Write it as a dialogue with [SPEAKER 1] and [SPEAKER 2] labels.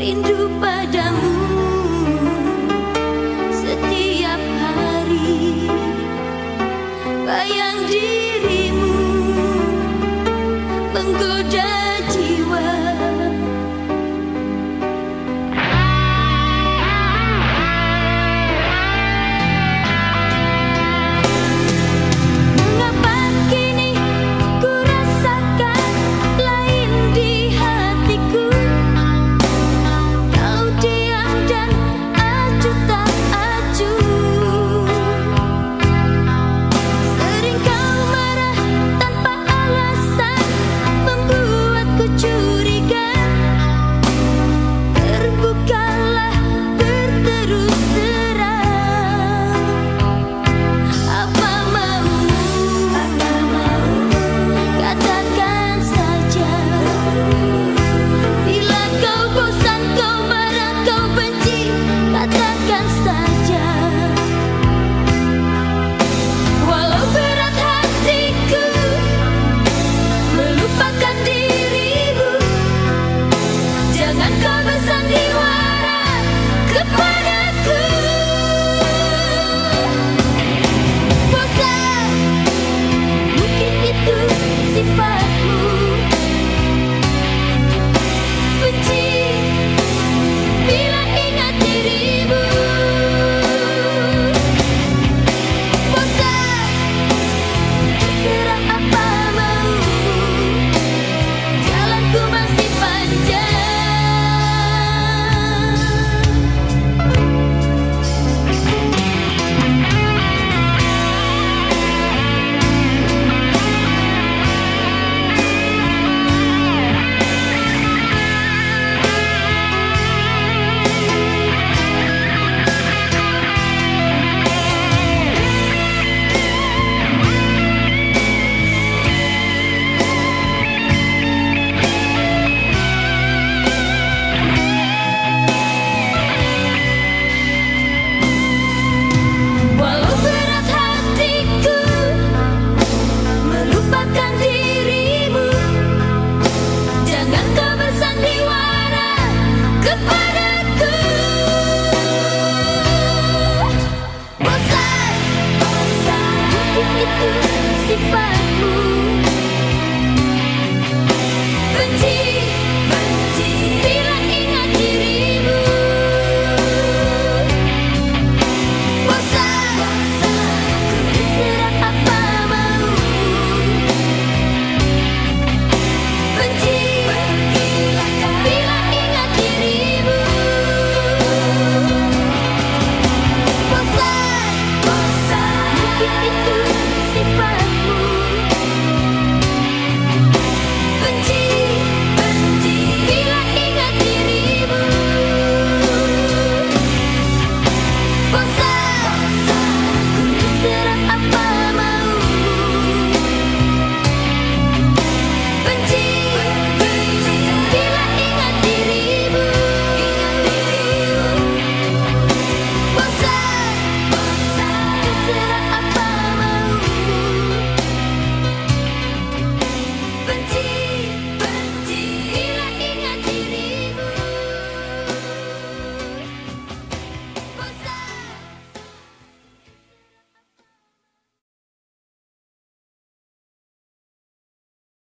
[SPEAKER 1] rindu padamu.